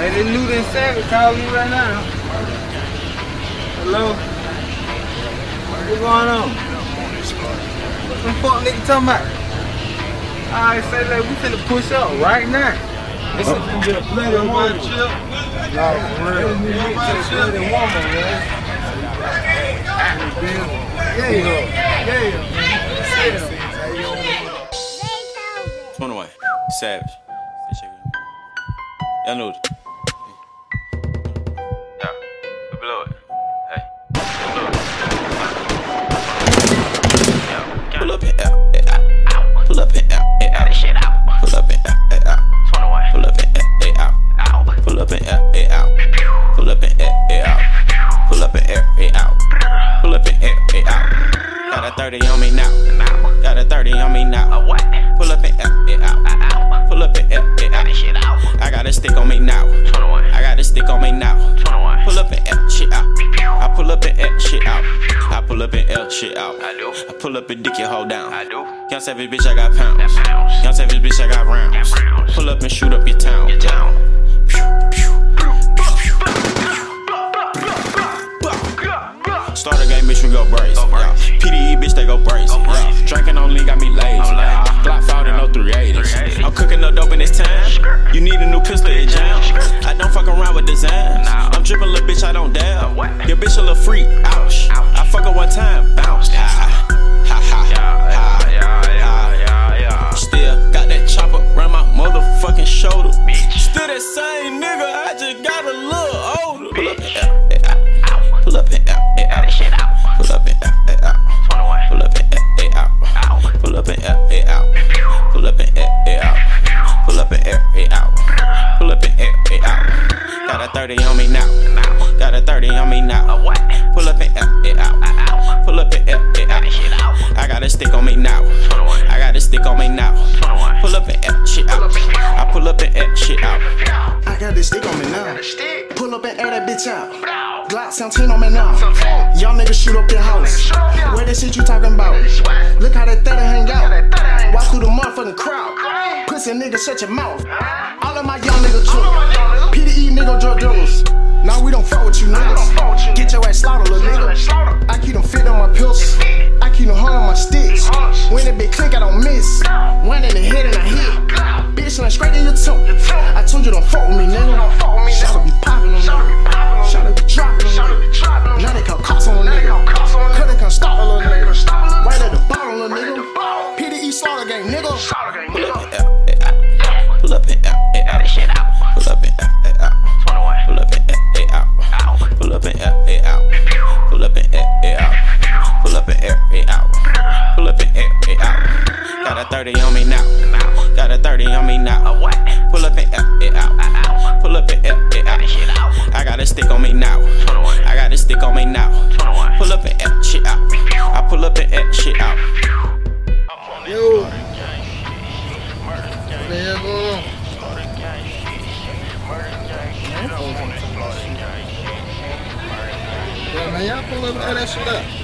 Hey, this Newton Savage calling you right now. Hello? What's going on? What the fuck nigga talking about? Alright, say that we finna push up right now. This is gonna be a bloody woman. No, for real. Everybody chill. Bloody woman, man. Yeah, yeah, yeah. 21. Savage. Y'all know 30 on me now. Got a 30 on me now. What? Pull up and out, and out. Pull up and out, and out. I got a stick on me now. I got a stick on me now. Pull up and L shit out. I pull up and L shit out. I pull up and L shit out. I do. I pull up and dick your hold down. I do. Young savage bitch, I got pounds. Young savage bitch, I got rounds. Pull up and shoot up your town. Your town. Start a game, bitch, we go brace. Yeah. PDE, bitch, they go brace. Yeah. Drinking on lean got me lazy. Glock found in no 380s. I'm cooking up dope in this time. You need a new pistol, it jam. I don't fuck around with designs. I'm dripping, little bitch, I don't dab. Your bitch a little freak. Ouch. I fuck her one time, bounce. Ha ha ha ha. Still got that chopper around my motherfucking shoulder. Still that same nigga, I just got a little Got a 30 on me now. Got a 30 on me now. Pull up and out, and out. Pull up and out, and out. I got a stick on me now. I got a stick on me now. Pull up and out, shit out. I pull up and out, shit out. I got this stick on me now. Pull up and air that bitch out. Glock 17 on me now. Y'all niggas shoot up your house. Where that shit you talking about? Look how that 30 hang out. Crowd. Nigga, shut your mouth. All of my young niggas took. PDE nigga drug dealers. Nah, we don't fuck with you niggas. Get your ass slaughtered, little nigga. I keep them fit on my pills. I keep them hung on my sticks. When that big click, I don't miss. One in the head and I hit. Bitch, and I straight in your tooth. I told you don't fuck with me, 30 on me now. Got a 30 on me now. Pull up and out, and out. Pull up and out, and out. I got a stick on me now. I got a stick on me now. Pull up and out, shit out. I pull up and out, shit out. Yo. What the hell? Yeah, man, y'all pull up and that shit up.